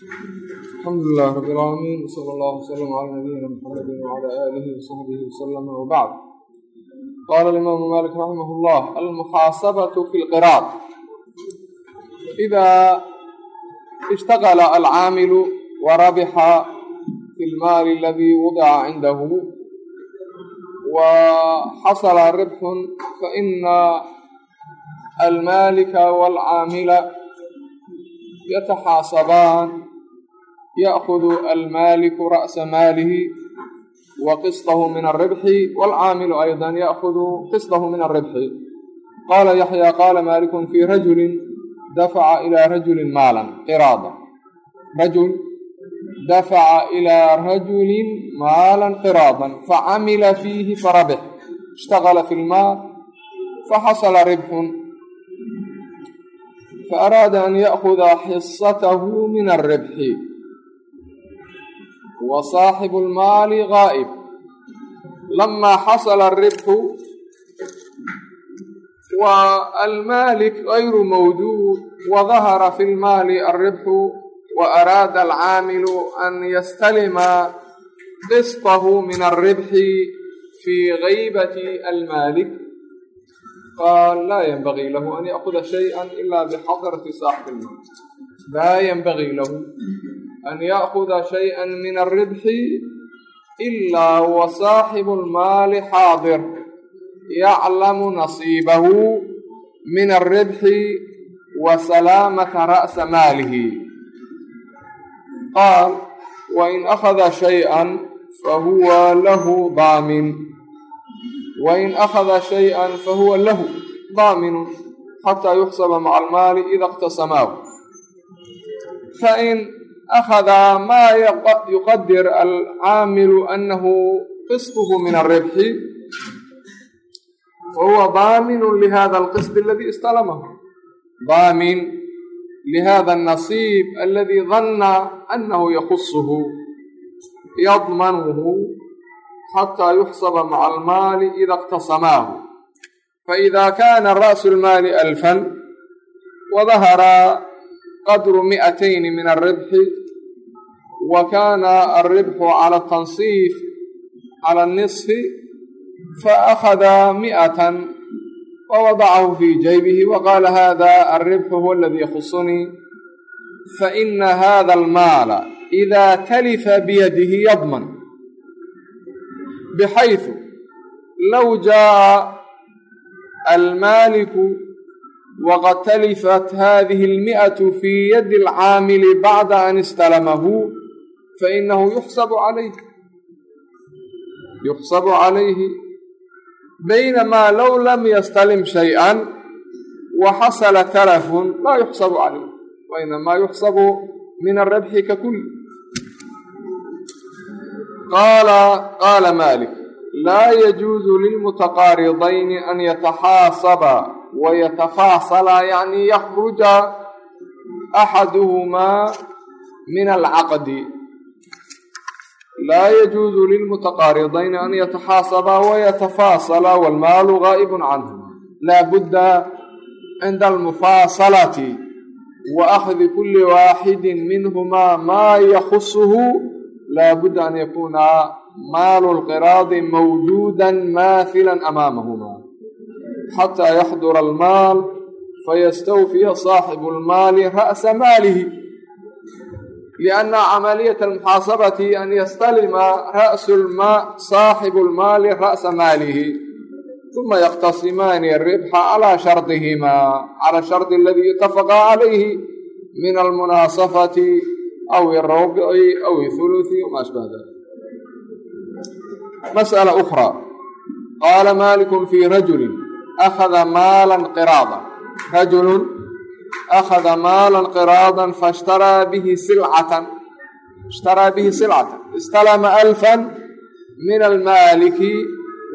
alxamdu lilah rab اlcaalamiin wsala allah wslm cala nabiyina mxamedi wcala aalihi wsaxbihi wslama wbacd qala alimaamu malik raximah llah almuxaasabatu fi lqiraad ida ishtaqala alcaamilu warabixa fi lmaali aladi wudica cindahu wa xasala ribxun faina almalika walcaamila yataxaasabaan ya'kudu almaaliku ra'sa maalihi wa qistahu min alribxi waalcaamilu aydan ya'kudu qistahu min alribxi qaala yaxya qaala maalikun fii rajulin dafaca ilaa rajulin maalan qiraada rajul dafaca ilaa rajulin maalan qiraadan facamila fiihi farabix ishtaqala fi lmaal faxasala ribxun faaraada an ya'kuda xisatahu min alribxi wa saaxibu lmaali gaa'ib lamaa xasala alribxu wa almaalik gayru mawjuud wa dahara fi lmaali alribxu wa araada alcaamilu an yastalima qistahu min alribxi fi gaybati almaalik qaal laa yanbagii lahu an ya'kuda shayئa ila bixadrati saaxibi lmaal laa yanbagii lahu an ya'kuda shayئa min alribxi ilaa wa saaxibu lmaali xaadir yaclamu nasiibahu min alribxi wa salaamata ra'sa maalihi qaal wain akhada shayئa fahuwa lahu daamin wain akhada shayئa fahuwa lahu daaminu xataa yuxsaba maca almaali ida اqtasamaahu fain akhada maa yuqadir alcaamilu anahu qisطhu min alribxi fahuwa daaminu lihada alqisط aladi istalamahu daamin lihada الnasiib aladi danna anahu yakusuhu yadmanuhu xataa yuxsaba maca almaali ida اqtasamaahu faإida kana ra'su اlmaali alfan wadahara qadru mi'atayni min alribxi wa kana alribxu cala atansiif cala الnisfi faأkhada mi'atan wawadacahu fi jaybihi waqaala hada alribxu huwa aladi yakusunii faina hada almaala ida talifa biyadihi yadman bxayثu low jaaءa almaaliku waqad talifat hadihi اlmiئaة fi yadi اlcaamili bacda an istalamahu fainahu yuxsabu calayh yuxsabu calayhi baynamaa low lam yastalim shayئa waxasala talafun laa yuxsabu calayh wainamaa yuxsabu min alrabxi kakul qaala qaala malik laa yajuuzu lilmutaqaaridayni an yataxaasaba wayatafaasala yacni yakruja axaduhumaa min alcaqdi laa yajuuzu lilmutaqaaridayni an yataxaasaba wayatafaasala waalmaalu gaa'ibun canhuma laa budda cinda almufaasalati wa akhdi kuli waaxidi minhumaa maa yakusuhu laa budda an yakuuna maalu lqiraadi mawjuuda maahila amaamahuma xataa yaxdura almaal fayastawfiya saaxibu lmaali ra'sa maalihi lianna camaliyata almuxaasabati an yastalima ra'su saaxibu lmaali ra'sa maalihi uma yaqtasimaani aribxa calaa shardihimaa cala shardi aladii itafaqa calayhi min almunaasafati aw irabci aw ihuluthi wama ashbaha dalik masأala أkhraa qaala malikun fi rajulin akhada maalan qiraadan rajulun akhada maalan qiraadan faاshtaraa bihi silcatan ishtaraa bihi silcatan istalama alfan min almaaliki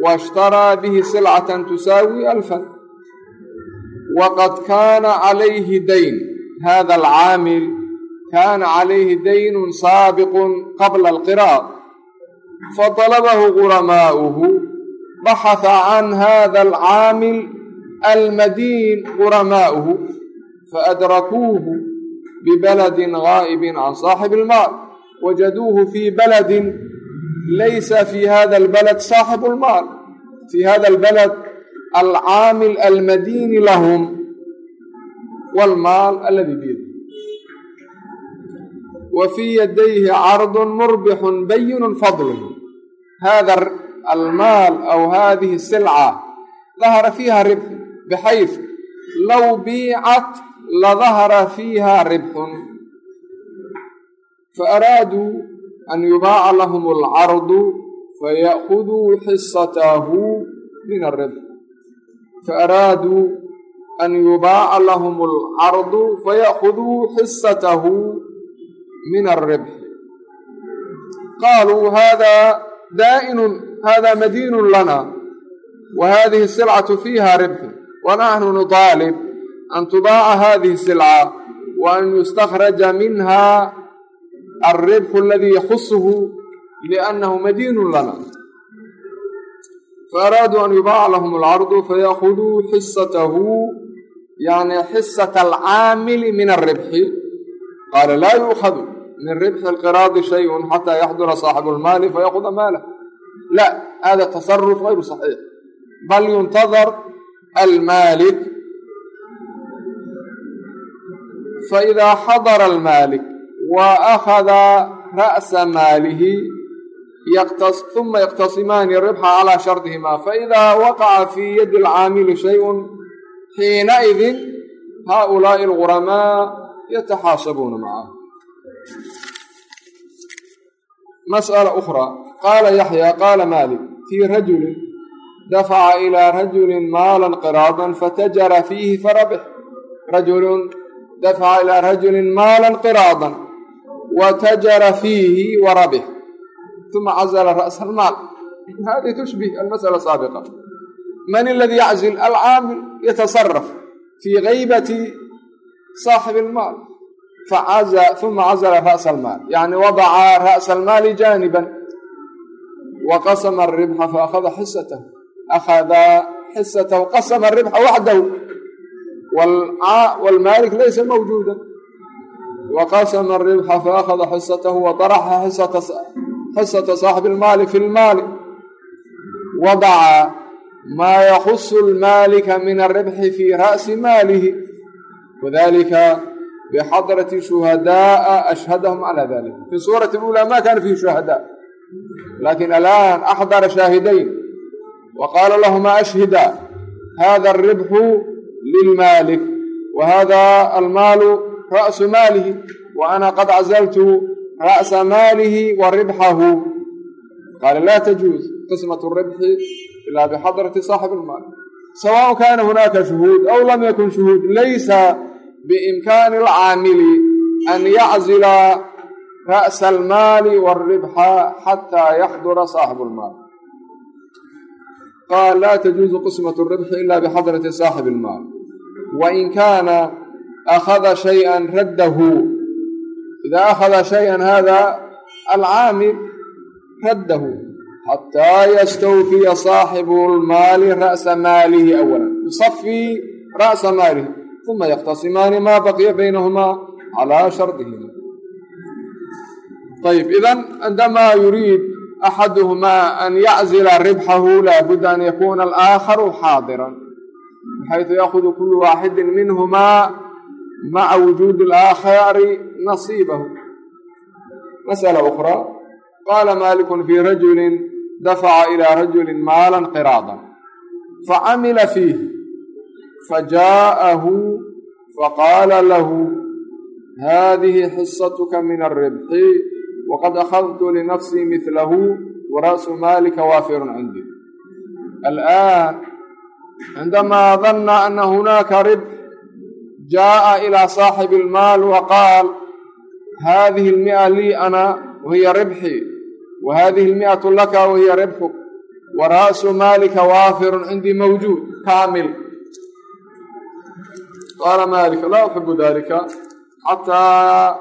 waاshtaraa bihi silcatan tusaawi alfan waqad kaana calayhi dayn hada alcaamil kaana calayhi daynun saabiqun qabla alqiraad fطلبه غرماؤه بحث عن هذا العامل المدين غرماؤه فأدركوه bibaladin gaa'ibin can saaxibi ilmaal wajaduuhu fii baladin laysa fii hada albalad saaxibu lmaal fii hada albalad alcaamil almadiini lahum waalmaal aladi biyadi wa fii yadayhi cardun murbixun bayinu fadluh hada almaal aw hadihi silca dahara fiiha ribx bxayث low biicat ladahara fiiha ribxun. Faaraaduu an yubaaca lahum alcardu faya'khuduu xisatahu min alribx faaraaduu an yubaaca lahum alcardu faya'khuduu xisatahu min alribxi qaaluu hada daa'inun hada madiinun lana wa hadihi silcatu fiiha ribxun wanaxnu nutaalib an tubaaca hadihi silca wa an yustakhraja minha alribxu aladii yaxusuhu liannahu madiinun lana faaraaduu an yubaaca lahum alcardu fayaakuduu xisatahu yani xisata alcaamili min alribxi qaala laa yuukhadu min ribxi alqiraadi shayun xataa yaxdura saaxibu lmaali fayakuda maalah la hada tasaruf gayru saxiix bal yuntadar almaalik faidaa xadara almaalik wa akhada ra'sa maalihi uma yaqtasimaani ribxa calaa shardihimaa faidaa waqaca fii yadi alcaamili shayun xiinaidin haaulaa'i alguramaa yataxaasabuuna macahu mas'ala ukhraa qaala yaxya qaala maalik fii rajulin dafaca ilaa rajulin maalan qiraadan fatajara fiihi farabix rajulun dafaca ilaa rajulin maalan qiraadan watajara fiihi warabix uma cazla ra'sa almaal hadihi tushbih almasأla saabiqa man aladii yaczil alcaamil yatasaraf fii gaybati saaxibi almaal uma cazla ra'sa almaal yani wadaca ra'sa almaali jaaniban waqasma alribxa faakhada xisatah akhada xisatahu qasma alribxa waxdahu waalmaalik laysa mawjuuda waqasma alribxa faakhada xisatahu waطaraxa xisata saaxibi almaali fi lmaali wadaca maa yaxusu almaalika min alribxi fi ra'si maalihi wadalika bxadrati shuhadaءa ashhadahum calى dalik fi suurati اlأulى ma kana fihi shuhada lakin alaan axdara shaahidayn wa qaala lahuma ashhida hada alribxu lilmaalik wa hada almaalu ra'su maalihi wa ana qad cazaltu ra'sa maalihi wa ribxahu qaala la tajuuz qismaة الribxi ila bxadrati صaaxib اlmaal sawaء kana hunaka shuhuud aw lam yakun shuhuud laysa biimkaani alcaamili an yaczila ra'sa almaali wاlribxa xataa yaxdura saaxibu اlmaal qaal laa tajuuzu qismaة الribxi ila bxadrati saaxibi اlmaal wain kaana akhada shay-an raddahu idaa akhada shay-an hada alcaamil raddahu xataa yastawfiya saaxibu lmaali ra'sa maalihi awalan yusafii ra'sa maalihi uma yaqtasimaani maa baqiya baynahumaa calaa shardihima ayb idan cindamaa yuriid axaduhumaa an yaczila ribxahu laabuda an yakuuna alaaakharu xaadiran baxaytu yaakudu kulu waaxidin minhumaa maca wujuudi alaakhari nasiibahu masأala ukraa qaala maalikun fii rajulin dafaca ilaa rajulin maalan qiraadan facamila fiih fajaءahu faqaala lahu hadihi xisatuka min alribxi waqad akhadtu linafsii midlahu wara'su maalika waafirun cindi alآan cindamaa danna ana hunaaka rib jaa'a ilaa saaxibi almaal wa qaal haadihi almi'a lii ana wahiya ribxii wa haadihi almi'atu laka wahiya ribxuk wa ra'su maalika waafirun cindii mawjuud kaamil qaala maalika laa uxibu dalika xataa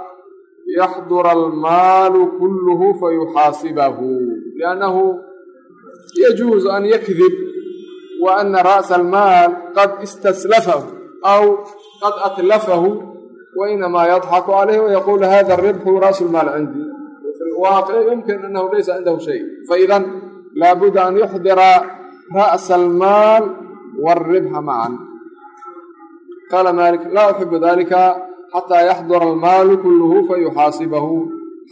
yaxdura almaalu kulluhu fayuxaasibahu liannahu yajuuzu an yakdib wa ana ra'sa almaal qad istaslafahu aw qad atlafahu wainamaa yadxaku calayhi wayaquulu hada ribxu ra'su lmaal cindii fi lwaaqic yumkin anahu laysa cindahu shay faidan laabuda an yuxdira ra'sa almaal wاlribxa macan qaala malik laa uxibu dalika xataa yaxdura almaalu kuluhu fayuxaasibahu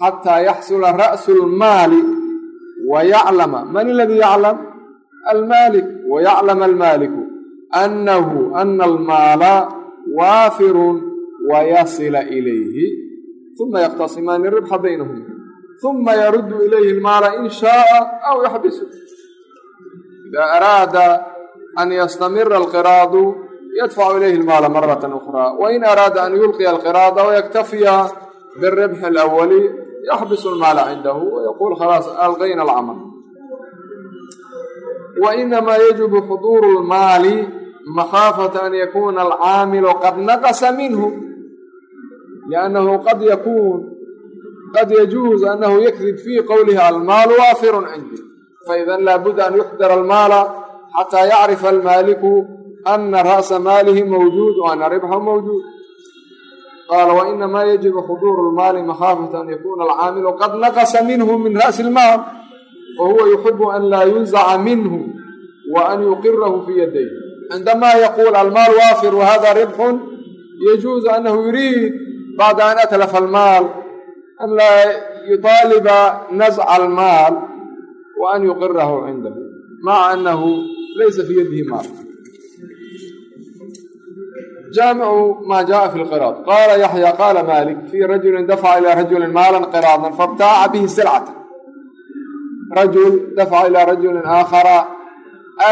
xataa yaxsula ra'su lmaali wayaclama man aladii yaclam almaalik wayaclama almaaliku anahu ana almaala waafirun wayasila ilayhi uma yaqtasimaani ribxa baynahuma uma yaruddu ilayhi almaala in shaaa aw yaxbisu ida araada an yastamira alqiraadu yadfacu ilayhi almaala marata ukraa wain araada an yulqiya alqiraada wayaktafiya biribxi alawali yaxbisu almaala cindahu wayaquul khalaas alqayna alcamal wainamaa yajibu xuduuru lmaali makhaafata an yakuna alcaamilu qad naqasa minhu liannahu qad yakuun qad yajuuz annahu yakdib fii qowlihi almaalu waafirun cindi faida laabudda an yuxdira almaala xataa yacrifa almaaliku ana ra'sa maalihi mawjuud wa ana ribxahu mawjuud qaala wainamaa yajibu xuduuru lmaali makhaafata an yakuna alcaamilu qad naqasa minhu min ra'si lmaal fahuwa yuxibu an laa yunzaca minhu wa an yuqirahu fii yaday cindamaa yaquul almaal waafir wahada ribxun yajuuzu anahu yuriid bacda an atlafa almaal an laa yuطaaliba nazca almaal wa an yuqirahu cindahu maca anahu laysa fii yadihi maal jaamicu maa jaءa fi lqiraad qaala yaxya qaala malik fii rajulin dafca ilaa rajulin maalan qiraadan faibtaaca bihi silcata rajul dafca ilaa rajulin aakhara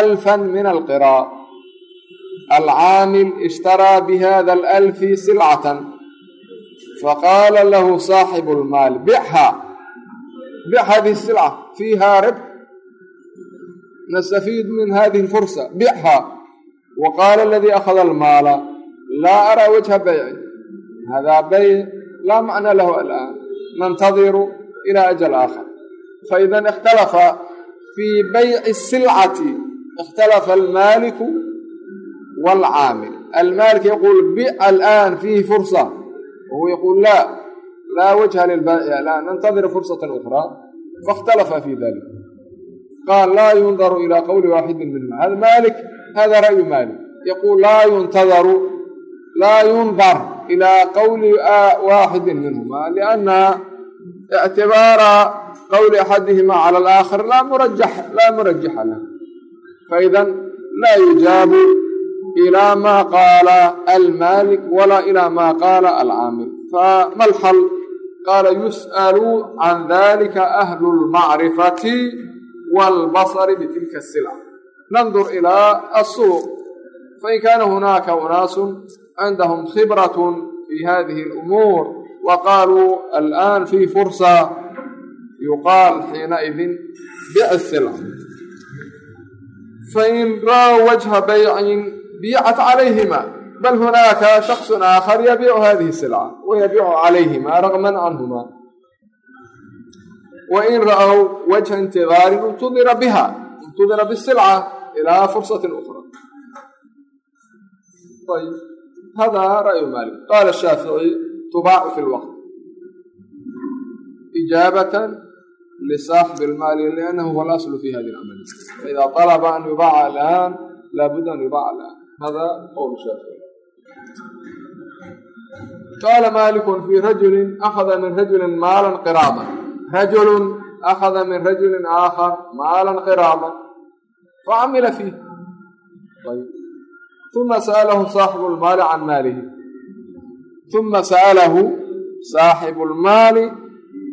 alfa min alqiraad alcaamil ishtaraa bihada alalfi silcatan faqaala lahu saaxibu lmaal bichaa bic hadihi silca fiiha ribx nastafiid min hadihi lfursa bichaa wa qaala aladii akhada almaala laa araa wajha bayci hada bayc laa macna lahu alaan nantadiru ila ajal aakhar faidan ikhtalafa fii bayci silcati ikhtalafa almaaliku waalcaamil almaalik yaquul bic alaan fiihi fursa wahuwa yaquul laa laa wajha lilbaaci alaan nantadir fursatan ukraa faاkhtalafa fi dalik qaal laa yundaru ila qowli waaxidin minhuma hada malik hada ra'yu malik yaquul laa yuntadaru laa yundar ilaa qowli waaxidin minhuma lianna ictibaara qowli axadihima cala alaakhar laa murajaxa lah faidan laa yujaabu ilaa maa qaala almaalik walaa ilaa maa qaala alcaamil fama alxal qaala yus'alu can dalika ahlu lmacrifati waalbasari bitilka asila nandur ilaa assuuq fain kaana hunaaka unaasun cindahum khibrat fi hadihi alumuur wa qaaluu alآan fi fursa yuqaal xiinaidin bic silc fain ra'w wajha baycin biicat calayhima bal hunaaka shaksu aakhar yabiicu hadihi silca wayabiicu calayhima ragman canhuma wain ra'w wajha intidaarin intudira biha intudira bisilca ilaa fursatin ukra hada ra'yu malik qaala shaafici tubaacu fi lwaqt ijaabatan lisaaxibi lmaali liannahu huwa alaslu fi hadi lcamali faida طalaba an yubaaca alaan laabudda an yubaaca alaan hada qowl shaafici qaala malikun fi rajulin akhada min rajulin maalan qiraadan rajulun akhada min rajulin aakhar maalan qiraadan facamila fiih uma sa'alahu saaxibu lmaali can maalihi uma sa'alahu saaxibu lmaali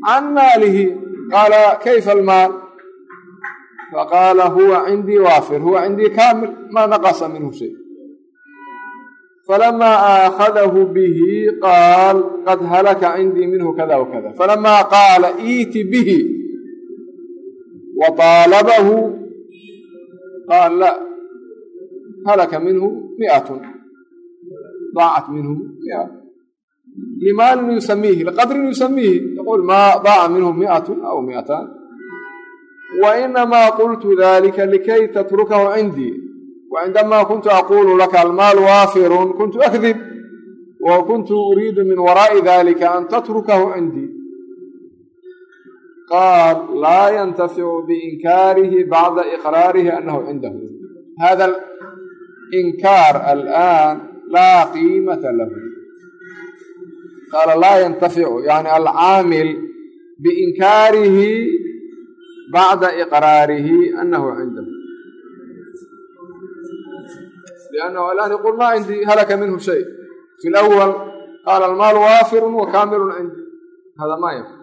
can maalihi qaala kayfa almaal faqaala huwa cindii waafir huwa cindii kaamil maa naqasa minhu shay falamaa aakhadahu bihi qaal qad halaka cindii minhu kada wakada falamaa qaala iiti bihi wa taalabahu qaal la halaka minhu miatun daacat minhu mia limaalin yusamiihi liqadrin yusamiihi yaqul maa daaca minhu miatun aw miataan wainamaa qultu dalika likay tatrukahu cindii wacindamaa kuntu aquulu laka almaalu waafirun kuntu akdib wa kuntu uriidu min waraa'i dalika an tatrukahu cindii qaal laa yantaficu biinkaarihi bacda iqraarihi annahu cindahu hada inkaar alaan laa qiimata lahu qaala laa yantaficu yani alcaamil biinkaarihi bacda iqraarihi anahu cindahu liannahu alaan yaqul ma cindii halaka minhu shay fi lawal qaala almaalu waafirun wa kaamilun cindi hada ma yanfa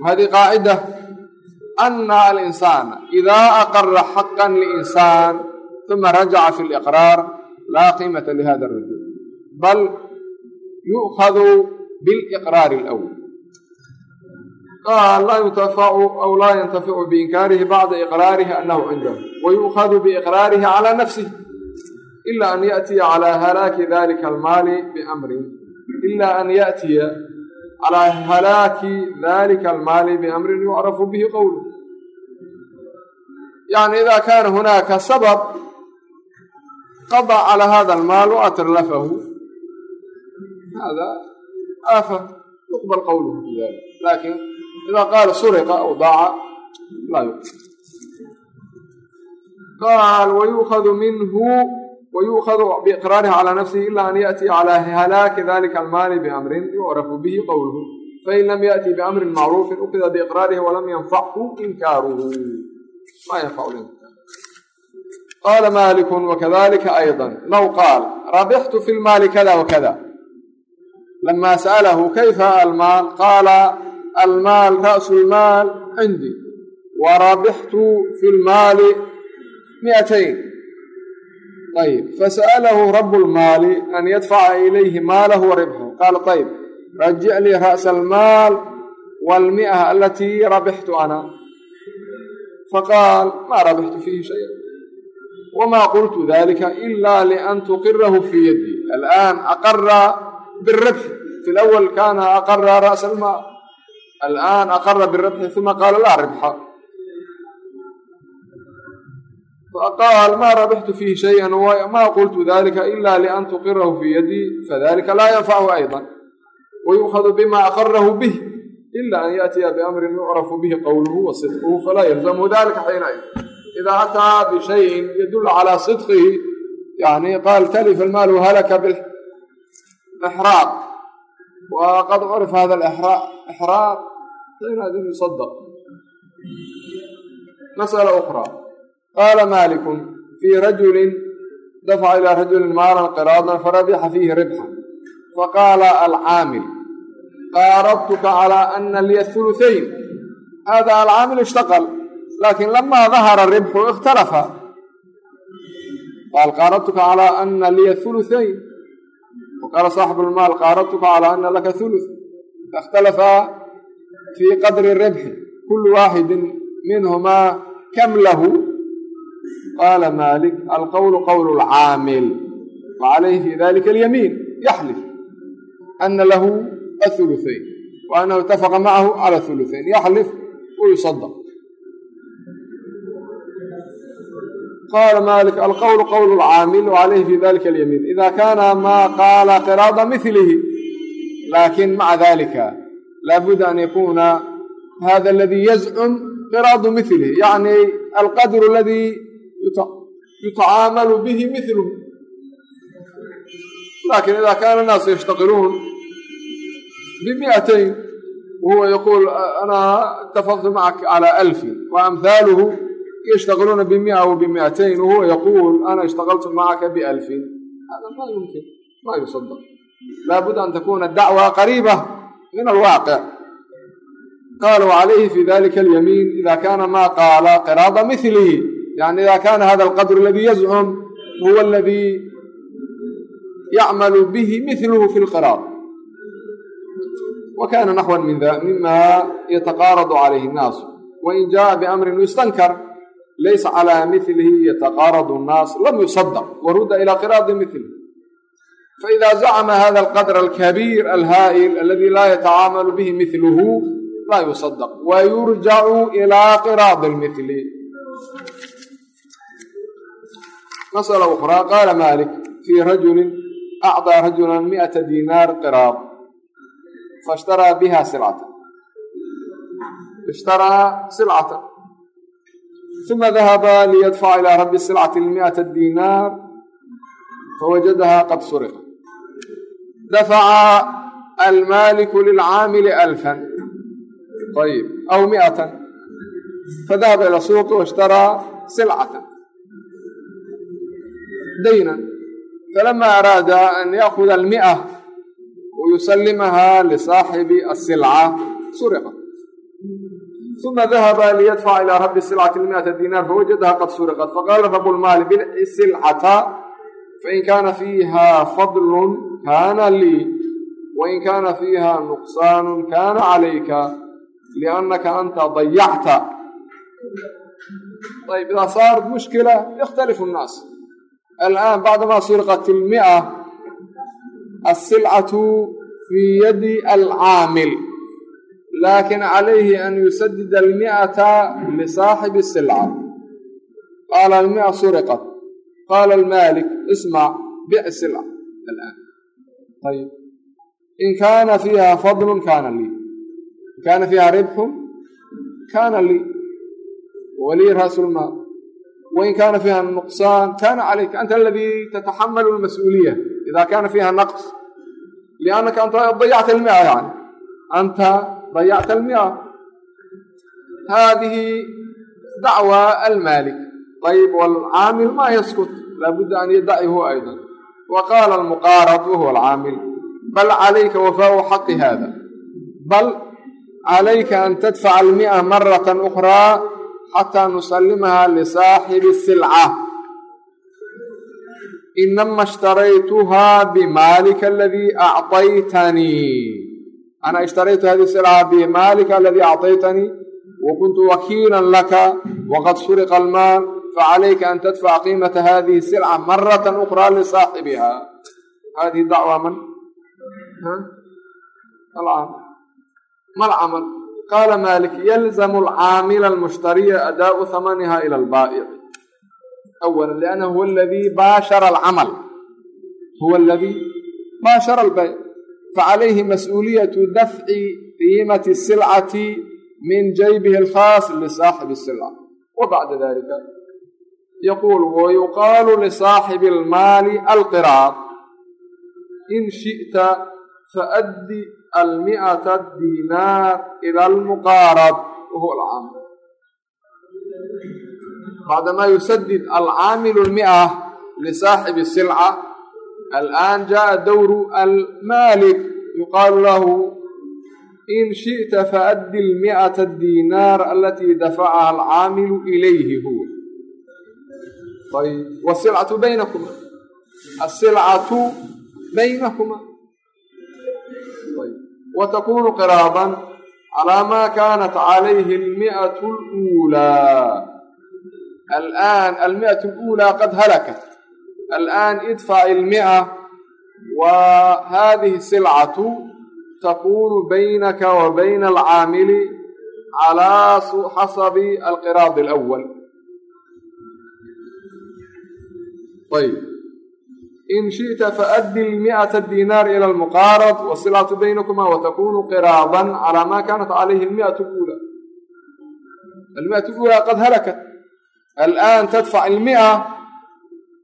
wahadihi qaacida ana alinsaana idaa aqara xaqan liinsaan uma rajaca fi liqraar laa qiimata lihada arajul bal yu'khadu biliqraari alawal qaal laa yuntafacu aw laa yantaficu biinkaarihi bacda iqraarihi annahu cindahu wayu'khadu biiqraarihi calaa nafsihi ila an yaأtiya calى halaaki dalika almaali biamrin ila an yaأtiya calى halaaki dalika almaali biamrin yucrafu bihi qowlu yani ida kana hunaaka sabab qada calى hada almaal waatrafahu hada aafa yuqbal qowluhu fi dalik lakin ida qaala suriqa aw daaca laa yuqbal qaal wayukhadu minhu wayukhadu biiqraarihi calى nafsihi ila an yaأtiya calى halaaki dalika almaali biamrin yucrafu bihi qowluhu fain lam yaأti biamrin macruufin ukida biiqraarihi walam yanfachu inkaaruhu ma yanfacu linkaar qaala maliku wakadalika ayضa low qaal rabixtu fi lmaali kada wakada lama sa'alahu kayfa almaal qaala almaal ra'su lmaal cindii wa rabixtu fi lmaali miatayn ayb fasa'alahu rabu lmaali an yadfaca ilayhi maalahu wa ribxahu qaala ayb rajic lii ra'sa almaal waalmi'a alatii rabixtu ana faqaal maa rabixtu fiihi shaya wma qultu dalika ila lian tuqirahu fii yaddi alaan aqara birabxi fi lawal kaana aqara ra'sa almaa alaan aqara birabxi uma qaala laa ribxa faqaal maa rabixtu fiihi shayan maa qultu dalika ila lian tuqirahu fii yadii fadalika laa yanfachu ayضa wayukhadu bima aqarahu bih ila an yaatiya biamrin yucrafu bihi qowluhu wa sidquhu falaa yalzamhu dalika xiina idaa ataa bishayin yadula calaa sidqihi yani qaal talifa almaalu halaka ixraaq waqad curifa hada ixraaq inaad in yusadaq masala ukra qaala maaliku fii rajulin dafaca ilaa rajulin maalan qiraadan farabixa fiihi ribxan faqaala alcaamil qaaradtuka calaa ana liya huluhayn hada alcaamil ishtaqal laakin lamaa dahara ribxu ikhtalafa qaal qaaradtuka calaa ana liya huluhayn waqaala saaxibu lmaal qaaradtuka calى ana laka huluث faاkhtalafa fii qadri ribxi kulu waaxidi minhumaa kam lahu qaala malik alqowlu qowl اlcaamil wacalayhi fi dalika alyamiin yaxlif ana lahu athuluثayn wa anahu itafaqa macahu calى huluثayn yaxlif wayusadq qaala malik alqowlu qowlu lcaamil wacalayhi fi dalika alyamiin ida kaana maa qaala qiraada milihi laakiin maca dalika laabuda an yakuna hada aladii yazcum qiraadu milihi yani alqadru aladii yutacaamalu bihi miluh laakiin ida kaana anaasu yashtaqiluun bimiatayn wahuwa yaquul ana itafaqtu macak cala alfin wa amhaaluhu yshtaqiluuna bimia w bimiatayn wahuwa yaquul ana ishtagaltu macaka bialfin hada ma yumkin ma yusadaq laabudda an takuna dacwa qariiba min alwaaqic qaala wacalayhi fi dalika alyamiin ida kana ma qaala qiraada milihi yani ida kana hada alqadr aladi yazcum huwa aladi yacmalu bihi miluhu fi lqiraad wa kana naxwa mima yataqaaradu calayhi الnaasu wain jaءa biamrin yustankar laysa calaa milihi yataqaaradu nnaas lam yusadaq warudda ilaa qiraadi milihi faida zacma hada alqadr alkabiir alhaa'il aladi laa yatacaamalu bihi miluhu laa yusadaq wa yurjacu ilaa qiraadi lmili masala ukhraa qaala maalik fii rajulin acdaa rajulan miata diinaar qiraad faishtaraa biha silcatan ishtaraa silcatan uma dahaba liyadfaca ilaa rabbi silcati miata dinaar fawajadaha qad suriqa dafaca almaaliku lilcaamili alfan ayib aw miatan fadahaba ila suuqi washtaraa silcatan daynan falama araada an yaakuda almi'a wayusalimaha lisaaxibi asilca suriqa uma dahaba liyadfaca ilaa rabi silcati miata dinaar fawajadaha qad suriqat faqaala rabu lmaali bici silcata fain kaana fiiha fadlun kaana lii wain kaana fiiha nuqsaanu kaana calayka liannaka anta dayacta ayb idaa saarat mushkila yakhtalifu nnaas alآan bacdama sirqat ilmi'a asilcatu fii yadi alcaamil laakiin calayhi an yusadida almi'ata lisaaxibi silca qaala almi'a suriqat qaala almalik ismac bic silca alaan ayb in kaana fiiha fadlun kaana lii in kaana fiiha ribxun kaana lii walii ra'su lmaal wain kaana fiiha nuqsaan kana calayka anta aladii tataxamalu lmas-uuliya ida kana fiiha naqs liannaka anta dayacta almia yani anta dayacta almia hadihi dacwa almaalik ayb waalcaamil ma yaskut laabudda an yadacihu ayda wa qaala almuqaarad wahuwa alcaamil bal calayka wafaau xaqi hada bal calayka an tadfaca almi'a marata ukraa xataa nusalimaha lisaaxibi silca inama ishtaraytuha bimaalika aladii acطaytanii ana ishtaraytu hadihi silca bimaalika aladii acطaytanii wakuntu wakiila laka waqad suriqa almaal facalayka an tadfaca qiimata hadihi silca marata ukraa lisaaxibiha hadihi dacwa man ma alcamal qaala malik yalzamu alcaamila almushtariya adaau hamaniha ila albaa'ici awala liannahu huwa aladii baashara alcamal huwa aladii baashara albayc facalayhi mas'uuliyatu dafci qiimati silcati min jaybihi alkhaas lisaaxibi silca wa bacda dalika yaquul wayuqaalu lisaaxibi almaali alqiraad in shi'ta faaddi almi'ata dinaar ila almuqaarab wahuwa alcaamil bacdamaa yusadid alcaamilu lmi'a lisaaxibi silca alآan jaءa dowru almalik yuqaalu lahu in shiئta faaddi almi'ata dinaar alatii dafacaha alcaamilu ilayhi huwa ayb wasilcatu baynakuma asilcatu baynakuma وتkون قراضا على ما كانت عليه المئة الأولى الآن المئة الأولى قد هلكت الآن ادفع المئة وهذه السلعة تكون بينك وبين العامل على حسب القراض الأول طيب in shiئta faaddi miئaةa dinaar ilى اlmuqaarad wasilatu baynakuma watakunu qiraadan calى ma kanat calayhi اlmiئaة اlأulى almiئaة اlأulى qad halakat alآn tadfac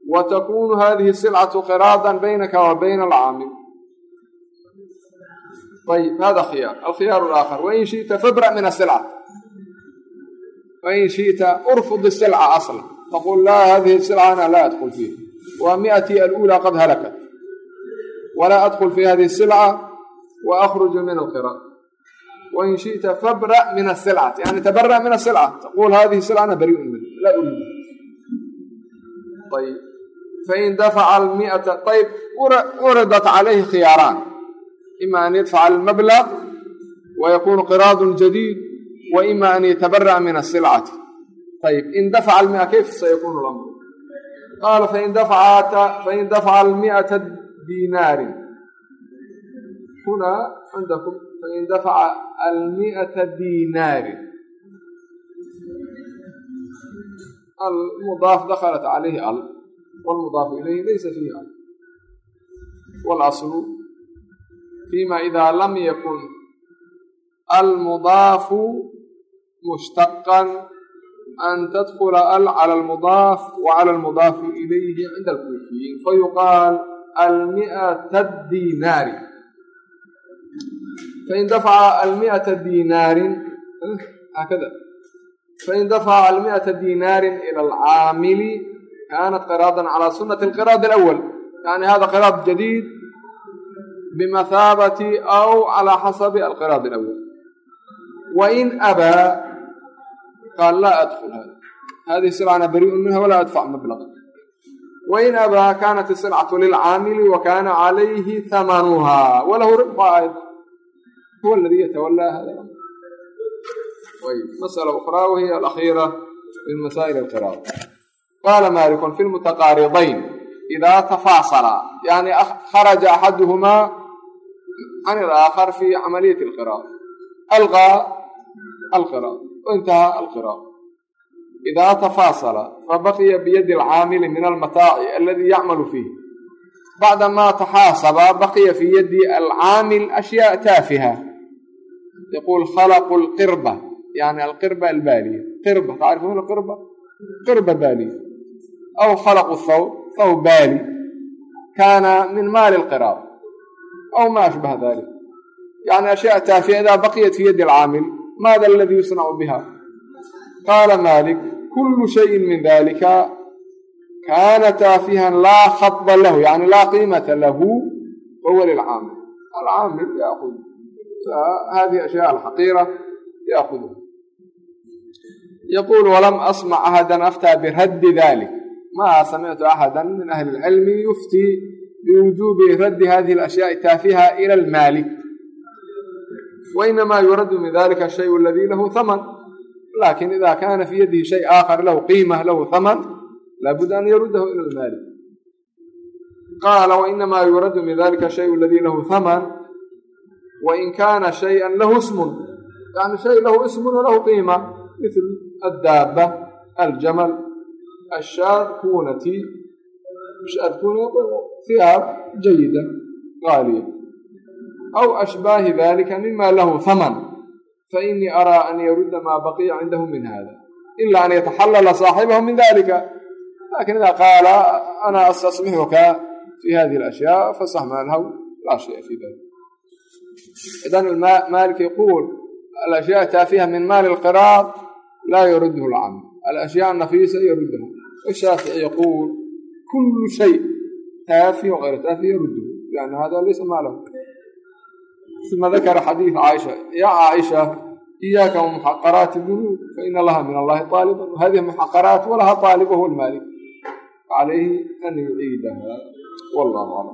wa takunu hadihi silcatu qiraadan baynaka wa bayna alcaamil ayib hada khiyaar alkhiyaar alaakhar wain shi'ta fabra' min asilca wain shi'ta urfud isilca asla taqul laa hadihi silca ana laa adkul fiiha wa mi'atii alula qad halakat walaa adkul fi hadihi silca wa akhruju min alqiraad wain shi'ta fabra' min asilcati yani tabara' min asilca taqul hadihi silca ana bariun min laa uriid ayib fain dafaca almiata ayb uridat calayhi khiyaaraan ima an yadfaca almablغ wayakunu qiraad jadiid wa ima an yatabara'a min asilcati ayb in dafaca almia kayf sayakunu lamr qaala fain dafaca almiata dinaarin hunaa cindakum fain dafaca almiata dinaarin almudaaf daklat calayhi al wlmudaafu ilayhi laysa fiihi al walaslu fima ida lam yakun almudaafu mushtaqan an tadkula al cala almudaaf wa cala almudaafi ilayhi cinda alkuufiyiin fayuqaal almi'ata dinaari fain dafaca almi'ata dinaarin hakada fain dafaca almi'ata dinaarin ila alcaamili kaanat qiraadan calaa sunati alqiraad alawal yani hada qiraad jadiid bimathaabati aw calaa xasabi alqiraad alawal wain abaa qaal laa adkul hada hadihi silcana bariiun minha walaa adfac mablaqa wain abaa kaanat isilcatu lilcaamili wa kaana calayhi hamanuha walahu ribha ayda huwa aladii yatawalaa hada masala ukraa wahiya alakhiira min masaa'il alqiraad qaala maaliku fi lmutaqaaridayn idaa tafaasala yani kharaja axaduhumaa can ilaakhar fi camaliyati alqira'a alqaa alqira'a waintahaa alqira'a idaa tafaasala fabaqiya biyadi alcaamili min almataaci aladii yacmalu fiih bacdamaa taxaasaba baqiya fii yadi alcaamil ashyaa taafiha yaqul khalaqu alqirba yani alqirba albaaliya qirba tacrifuuna qirba qirba baaliya aw falaqu thawb thawbaani kaana min maali lqiraar aw maa ashbaha dalik yani ashyaa taafiadaa baqiyat fi yadi alcaamil maada aladii yusnacu biha qaala maalik kullu shayin min dalika kaana taafihan laa khaba lahu yani laa qiimata lahu fahuwa lilcaamil alcaamil yaud hadihi ashyaa alxaqiira yaakuduha yaquulu walam asmac ahadan aftaa biraddi dalik برد ذلك ما سمعت أحدا من أهل العلم يفتي بوجوب رد هذه الأشياء التافهة إلى المالك وإنما يرد من ذلك الشيء الذي له ثمن لكن إذا كان في يده شيء آخر له قيمة له ثمن لابد أن يرده إلى المالك قال وإنما يرد من ذلك الشيء الذي له ثمن وإن كان شيئا له اسم يعني شيء له اسم وله قيمة مثل الدابة الجمل الشاة كونتي شاة كونة ثياب جيدة غالية أو أشباه ذلك مما له ثمن فإني أرى أن يرد ما بقي عنده من هذا إلا أن يتحلل صاحبه من ذلك لكن إذا قال أنا أستصبحك في هذه الأشياء فاستحمله لا شيء في ذلك إذن المالك يقول الأشياء تافهة من مال القراض لا يرده العام الأشياء النفيسة يردها الشافعي يقول كل شيء تافه وغير تافه يرده لأن هذا ليس ماله ثم ذكر حديث عائشة يا عائشة إياك ومحقرات الذنوب فإن الله من الله طالبا وهذه محقرات ولها طالب وهو المالك عليه أن يعيدها والله أعلم